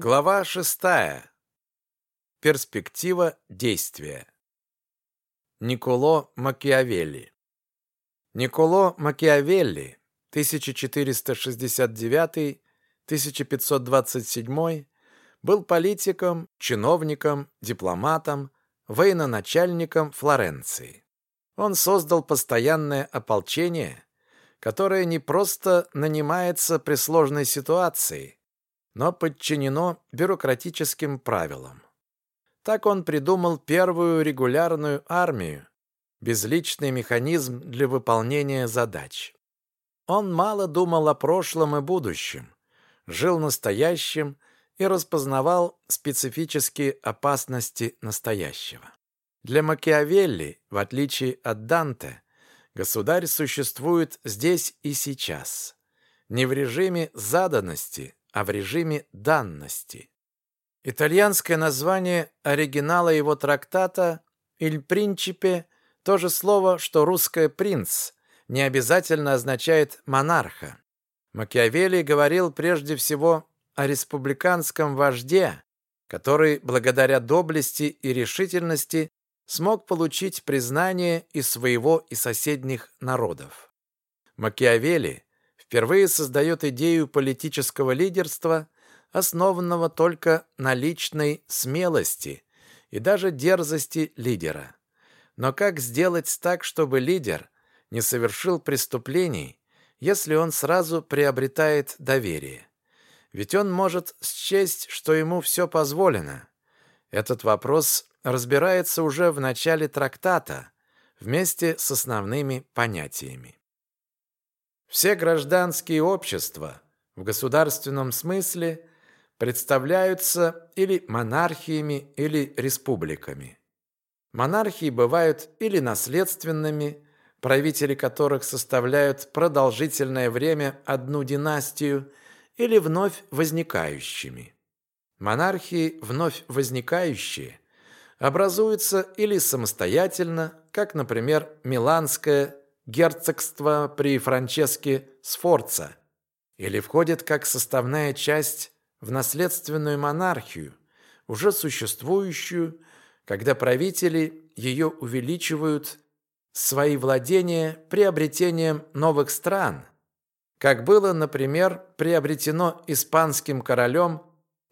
Глава шестая. Перспектива действия. Николо Макиавелли. Николо Макиавелли 1469-1527 был политиком, чиновником, дипломатом, военачальником Флоренции. Он создал постоянное ополчение, которое не просто нанимается при сложной ситуации, но подчинено бюрократическим правилам. Так он придумал первую регулярную армию, безличный механизм для выполнения задач. Он мало думал о прошлом и будущем, жил настоящим и распознавал специфические опасности настоящего. Для Макиавелли, в отличие от Данте, государь существует здесь и сейчас, не в режиме заданности, а в режиме данности. Итальянское название оригинала его трактата «Иль принципе» то же слово, что русское «принц», не обязательно означает «монарха». Макиавелли говорил прежде всего о республиканском вожде, который, благодаря доблести и решительности, смог получить признание и своего, и соседних народов. Макиавелли впервые создает идею политического лидерства, основанного только на личной смелости и даже дерзости лидера. Но как сделать так, чтобы лидер не совершил преступлений, если он сразу приобретает доверие? Ведь он может счесть, что ему все позволено. Этот вопрос разбирается уже в начале трактата вместе с основными понятиями. Все гражданские общества в государственном смысле представляются или монархиями, или республиками. Монархии бывают или наследственными, правители которых составляют продолжительное время одну династию, или вновь возникающими. Монархии вновь возникающие образуются или самостоятельно, как, например, Миланская герцогство при Франческе Сфорца или входит как составная часть в наследственную монархию, уже существующую, когда правители ее увеличивают свои владения приобретением новых стран, как было, например, приобретено испанским королем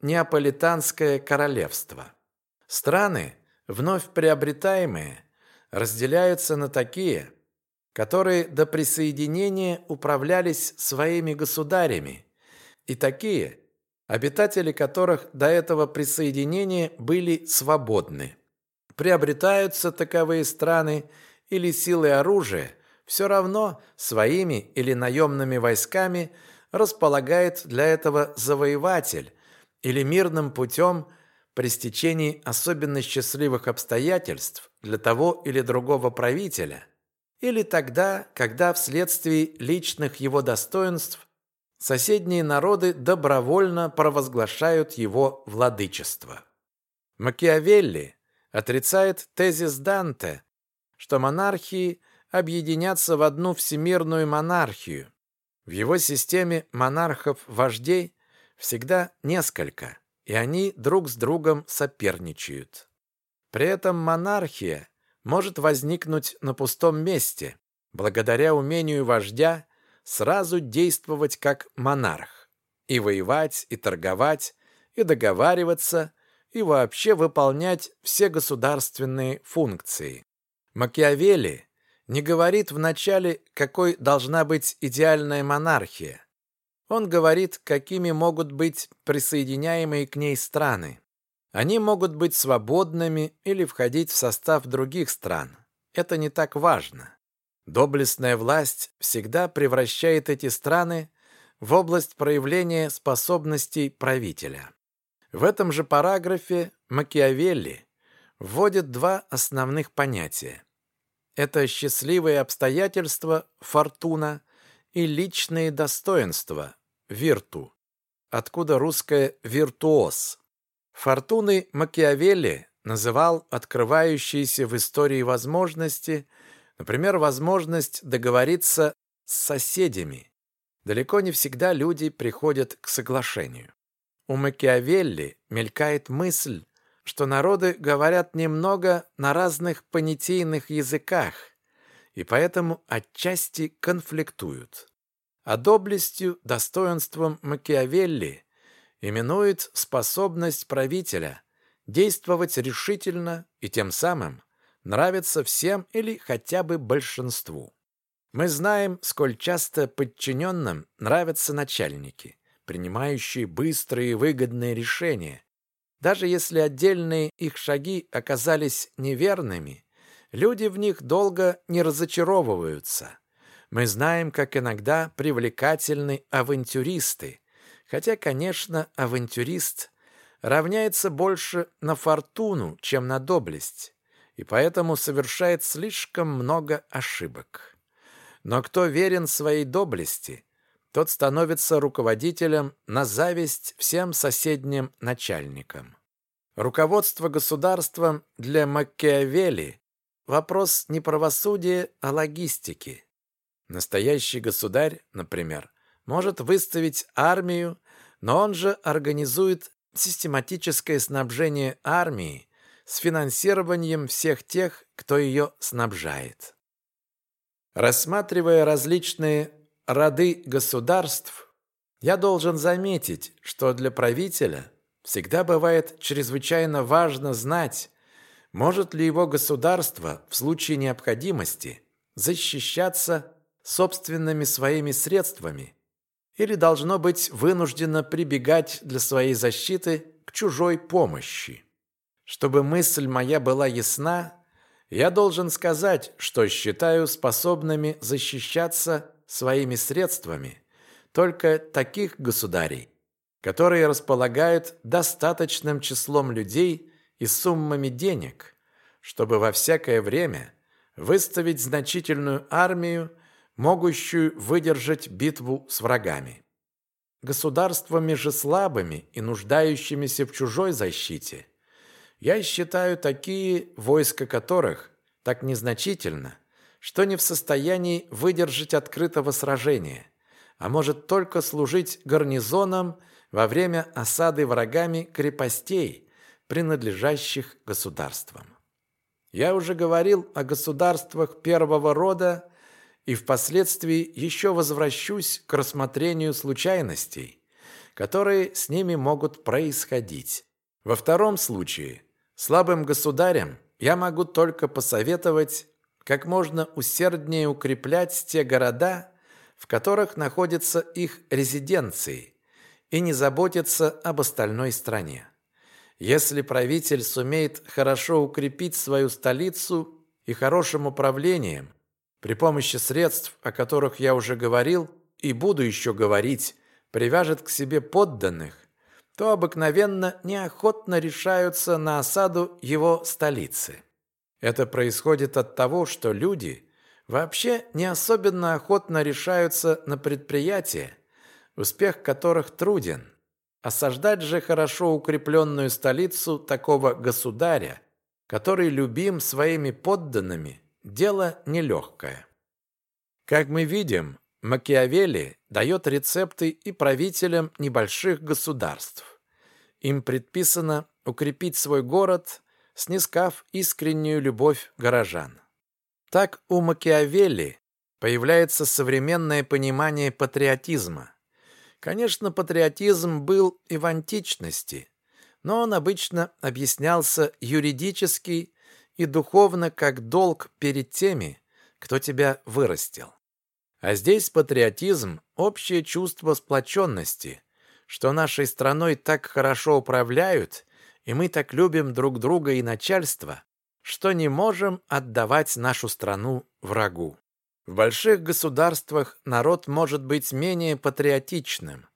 Неаполитанское королевство. Страны, вновь приобретаемые, разделяются на такие – которые до присоединения управлялись своими государями, и такие, обитатели которых до этого присоединения были свободны. Приобретаются таковые страны или силы оружия, все равно своими или наемными войсками располагает для этого завоеватель или мирным путем при стечении особенно счастливых обстоятельств для того или другого правителя – или тогда, когда вследствие личных его достоинств соседние народы добровольно провозглашают его владычество. Макиавелли отрицает тезис Данте, что монархии объединятся в одну всемирную монархию. В его системе монархов-вождей всегда несколько, и они друг с другом соперничают. При этом монархия может возникнуть на пустом месте, благодаря умению вождя сразу действовать как монарх, и воевать, и торговать, и договариваться, и вообще выполнять все государственные функции. Макиавелли не говорит вначале, какой должна быть идеальная монархия. Он говорит, какими могут быть присоединяемые к ней страны. Они могут быть свободными или входить в состав других стран. Это не так важно. Доблестная власть всегда превращает эти страны в область проявления способностей правителя. В этом же параграфе Макиавелли вводит два основных понятия. Это счастливые обстоятельства, фортуна, и личные достоинства, вирту, откуда русское «виртуоз», Фортуны Макиавелли называл открывающиеся в истории возможности, например, возможность договориться с соседями. Далеко не всегда люди приходят к соглашению. У Макиавелли мелькает мысль, что народы говорят немного на разных понятийных языках и поэтому отчасти конфликтуют. А доблестью, достоинством Макиавелли именует способность правителя действовать решительно и тем самым нравиться всем или хотя бы большинству. Мы знаем, сколь часто подчиненным нравятся начальники, принимающие быстрые и выгодные решения. Даже если отдельные их шаги оказались неверными, люди в них долго не разочаровываются. Мы знаем, как иногда привлекательны авантюристы, хотя, конечно, авантюрист равняется больше на фортуну, чем на доблесть, и поэтому совершает слишком много ошибок. Но кто верен своей доблести, тот становится руководителем на зависть всем соседним начальникам. Руководство государством для Макиавелли – вопрос не правосудия, а логистики. Настоящий государь, например, может выставить армию, но он же организует систематическое снабжение армии с финансированием всех тех, кто ее снабжает. Рассматривая различные роды государств, я должен заметить, что для правителя всегда бывает чрезвычайно важно знать, может ли его государство в случае необходимости защищаться собственными своими средствами или должно быть вынуждено прибегать для своей защиты к чужой помощи. Чтобы мысль моя была ясна, я должен сказать, что считаю способными защищаться своими средствами только таких государей, которые располагают достаточным числом людей и суммами денег, чтобы во всякое время выставить значительную армию могущую выдержать битву с врагами. Государствами же слабыми и нуждающимися в чужой защите я считаю такие, войска которых так незначительно, что не в состоянии выдержать открытого сражения, а может только служить гарнизоном во время осады врагами крепостей, принадлежащих государствам. Я уже говорил о государствах первого рода и впоследствии еще возвращусь к рассмотрению случайностей, которые с ними могут происходить. Во втором случае слабым государям я могу только посоветовать как можно усерднее укреплять те города, в которых находятся их резиденции, и не заботиться об остальной стране. Если правитель сумеет хорошо укрепить свою столицу и хорошим управлением, при помощи средств, о которых я уже говорил и буду еще говорить, привяжет к себе подданных, то обыкновенно неохотно решаются на осаду его столицы. Это происходит от того, что люди вообще не особенно охотно решаются на предприятия, успех которых труден. Осаждать же хорошо укрепленную столицу такого государя, который любим своими подданными – Дело нелегкое. Как мы видим, Макиавелли дает рецепты и правителям небольших государств. Им предписано укрепить свой город, снискав искреннюю любовь горожан. Так у Макиавелли появляется современное понимание патриотизма. Конечно, патриотизм был и в античности, но он обычно объяснялся юридически и духовно как долг перед теми, кто тебя вырастил. А здесь патриотизм – общее чувство сплоченности, что нашей страной так хорошо управляют, и мы так любим друг друга и начальство, что не можем отдавать нашу страну врагу. В больших государствах народ может быть менее патриотичным,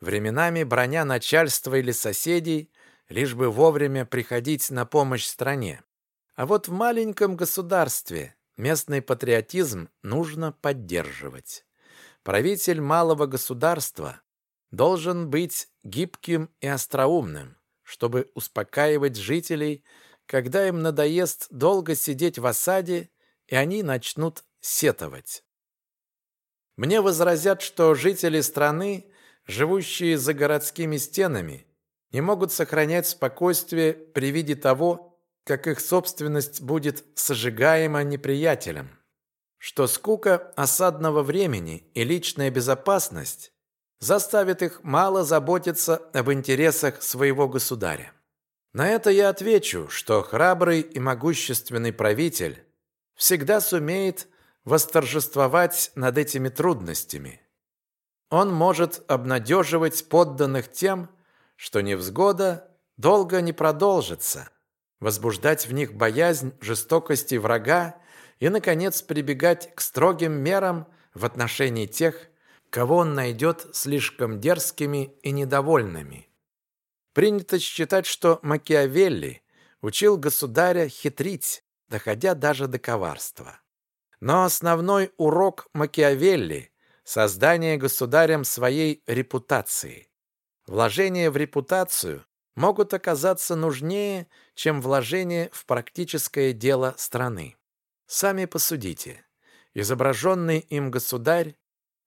временами броня начальства или соседей, лишь бы вовремя приходить на помощь стране. А вот в маленьком государстве местный патриотизм нужно поддерживать. Правитель малого государства должен быть гибким и остроумным, чтобы успокаивать жителей, когда им надоест долго сидеть в осаде, и они начнут сетовать. Мне возразят, что жители страны живущие за городскими стенами, не могут сохранять спокойствие при виде того, как их собственность будет сожигаема неприятелем, что скука осадного времени и личная безопасность заставит их мало заботиться об интересах своего государя. На это я отвечу, что храбрый и могущественный правитель всегда сумеет восторжествовать над этими трудностями. Он может обнадеживать подданных тем, что невзгода долго не продолжится, возбуждать в них боязнь жестокости врага и, наконец, прибегать к строгим мерам в отношении тех, кого он найдет слишком дерзкими и недовольными. Принято считать, что Макиавелли учил государя хитрить, доходя даже до коварства. Но основной урок Макиавелли – создание государем своей репутации. Вложения в репутацию могут оказаться нужнее, чем вложения в практическое дело страны. Сами посудите. Изображенный им государь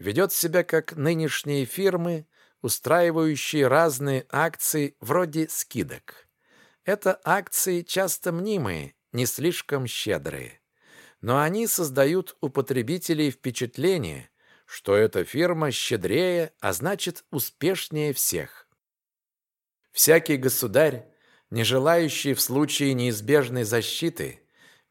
ведет себя как нынешние фирмы, устраивающие разные акции вроде скидок. Это акции часто мнимые, не слишком щедрые. Но они создают у потребителей впечатление, что эта фирма щедрее, а значит успешнее всех. Всякий государь, не желающий в случае неизбежной защиты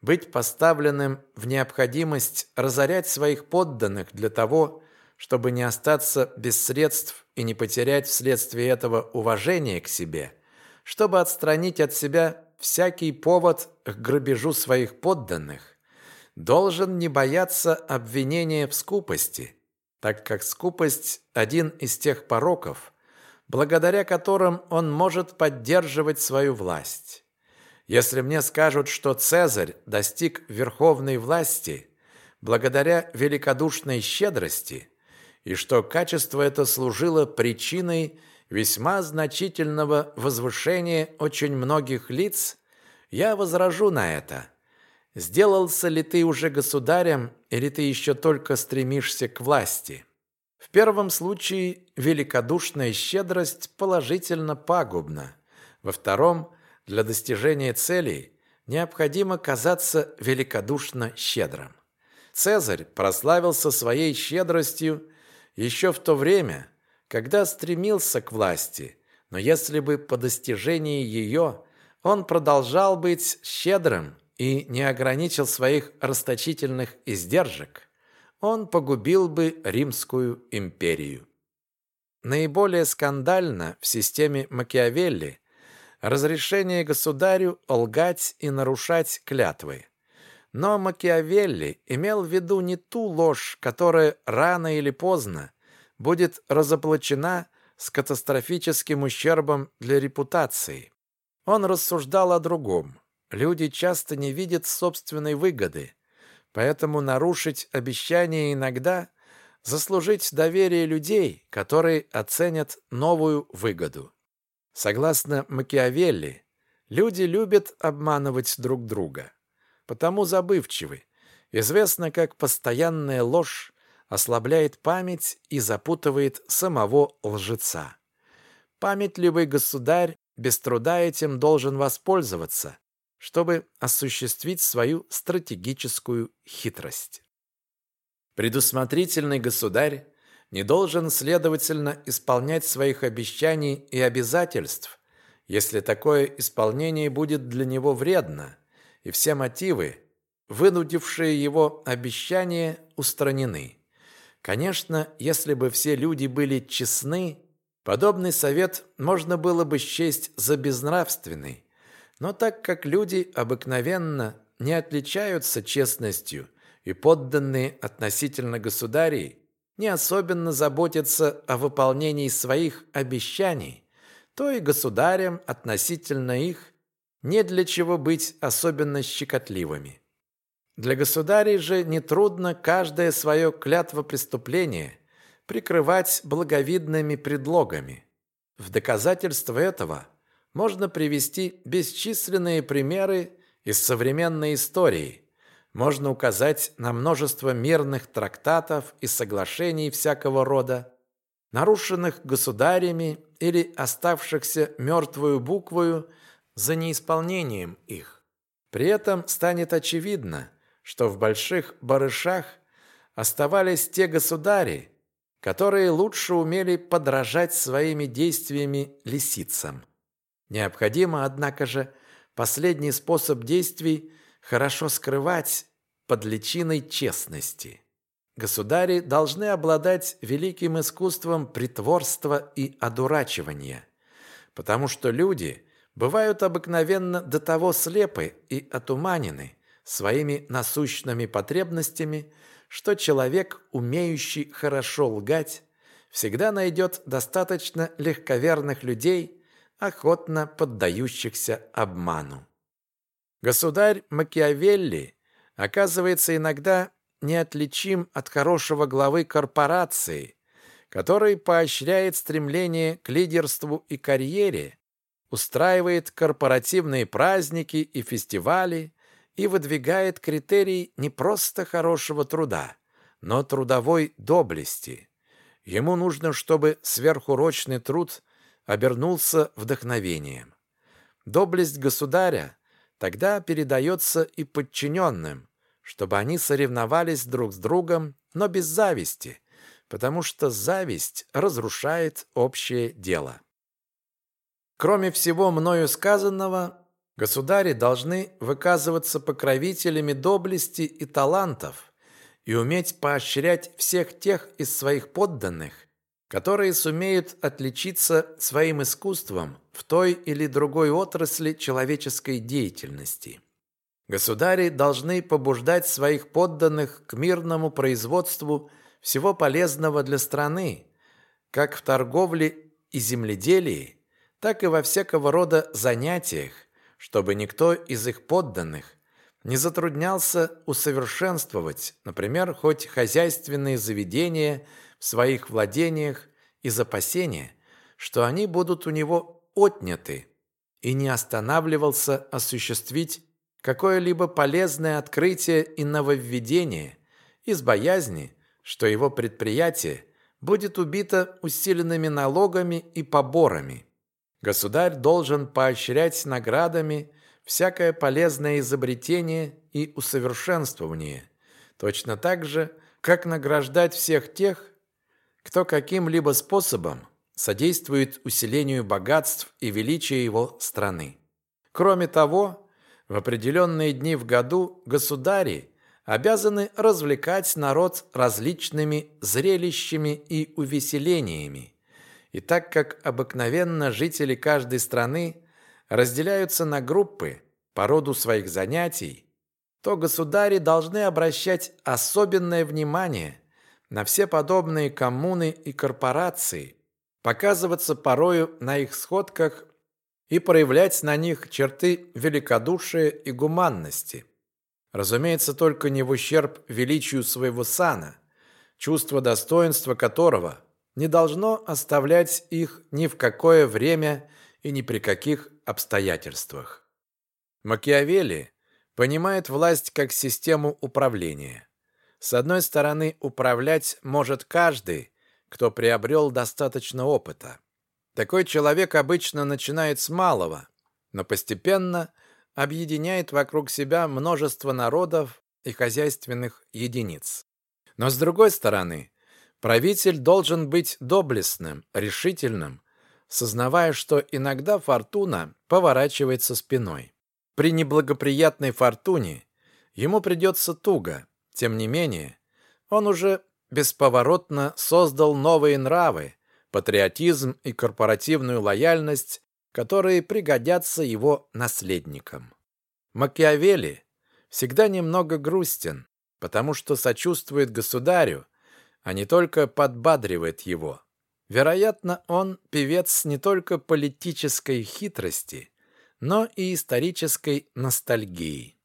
быть поставленным в необходимость разорять своих подданных для того, чтобы не остаться без средств и не потерять вследствие этого уважение к себе, чтобы отстранить от себя всякий повод к грабежу своих подданных, должен не бояться обвинения в скупости – так как скупость – один из тех пороков, благодаря которым он может поддерживать свою власть. Если мне скажут, что Цезарь достиг верховной власти благодаря великодушной щедрости, и что качество это служило причиной весьма значительного возвышения очень многих лиц, я возражу на это – Сделался ли ты уже государем, или ты еще только стремишься к власти? В первом случае великодушная щедрость положительно пагубна. Во втором, для достижения целей необходимо казаться великодушно щедрым. Цезарь прославился своей щедростью еще в то время, когда стремился к власти, но если бы по достижении ее он продолжал быть щедрым, и не ограничил своих расточительных издержек, он погубил бы Римскую империю. Наиболее скандально в системе Макиавелли разрешение государю лгать и нарушать клятвы. Но Макиавелли имел в виду не ту ложь, которая рано или поздно будет разоблачена с катастрофическим ущербом для репутации. Он рассуждал о другом. Люди часто не видят собственной выгоды, поэтому нарушить обещание иногда заслужить доверие людей, которые оценят новую выгоду. Согласно Макиавелли, люди любят обманывать друг друга, потому забывчивы. Известно, как постоянная ложь ослабляет память и запутывает самого лжеца. Памятливый государь без труда этим должен воспользоваться, чтобы осуществить свою стратегическую хитрость. Предусмотрительный государь не должен, следовательно, исполнять своих обещаний и обязательств, если такое исполнение будет для него вредно, и все мотивы, вынудившие его обещания, устранены. Конечно, если бы все люди были честны, подобный совет можно было бы счесть за безнравственный, но так как люди обыкновенно не отличаются честностью и подданные относительно государей не особенно заботятся о выполнении своих обещаний, то и государям относительно их не для чего быть особенно щекотливыми. Для государей же нетрудно каждое свое клятво преступление прикрывать благовидными предлогами. В доказательство этого – можно привести бесчисленные примеры из современной истории. Можно указать на множество мирных трактатов и соглашений всякого рода. нарушенных государями или оставшихся мертвую буквою за неисполнением их. При этом станет очевидно, что в больших барышах оставались те государи, которые лучше умели подражать своими действиями лисицам. Необходимо, однако же, последний способ действий хорошо скрывать под личиной честности. Государи должны обладать великим искусством притворства и одурачивания, потому что люди бывают обыкновенно до того слепы и отуманены своими насущными потребностями, что человек, умеющий хорошо лгать, всегда найдет достаточно легковерных людей, охотно поддающихся обману. Государь Макиавелли оказывается иногда неотличим от хорошего главы корпорации, который поощряет стремление к лидерству и карьере, устраивает корпоративные праздники и фестивали и выдвигает критерий не просто хорошего труда, но трудовой доблести. Ему нужно, чтобы сверхурочный труд обернулся вдохновением. Доблесть государя тогда передается и подчиненным, чтобы они соревновались друг с другом, но без зависти, потому что зависть разрушает общее дело. Кроме всего мною сказанного, государи должны выказываться покровителями доблести и талантов и уметь поощрять всех тех из своих подданных, которые сумеют отличиться своим искусством в той или другой отрасли человеческой деятельности. Государи должны побуждать своих подданных к мирному производству всего полезного для страны, как в торговле и земледелии, так и во всякого рода занятиях, чтобы никто из их подданных не затруднялся усовершенствовать, например, хоть хозяйственные заведения в своих владениях из опасения, что они будут у него отняты, и не останавливался осуществить какое-либо полезное открытие и нововведение из боязни, что его предприятие будет убито усиленными налогами и поборами. Государь должен поощрять наградами всякое полезное изобретение и усовершенствование, точно так же, как награждать всех тех, кто каким-либо способом содействует усилению богатств и величия его страны. Кроме того, в определенные дни в году государи обязаны развлекать народ различными зрелищами и увеселениями. И так как обыкновенно жители каждой страны разделяются на группы по роду своих занятий, то государи должны обращать особенное внимание на все подобные коммуны и корпорации, показываться порою на их сходках и проявлять на них черты великодушия и гуманности. Разумеется, только не в ущерб величию своего сана, чувство достоинства которого не должно оставлять их ни в какое время и ни при каких обстоятельствах. Макиавелли понимает власть как систему управления. С одной стороны, управлять может каждый, кто приобрел достаточно опыта. Такой человек обычно начинает с малого, но постепенно объединяет вокруг себя множество народов и хозяйственных единиц. Но с другой стороны, правитель должен быть доблестным, решительным, сознавая, что иногда фортуна поворачивается спиной. При неблагоприятной фортуне ему придется туго, тем не менее, он уже бесповоротно создал новые нравы, патриотизм и корпоративную лояльность, которые пригодятся его наследникам. Макиавелли всегда немного грустен, потому что сочувствует государю, а не только подбадривает его. Вероятно, он певец не только политической хитрости, но и исторической ностальгии.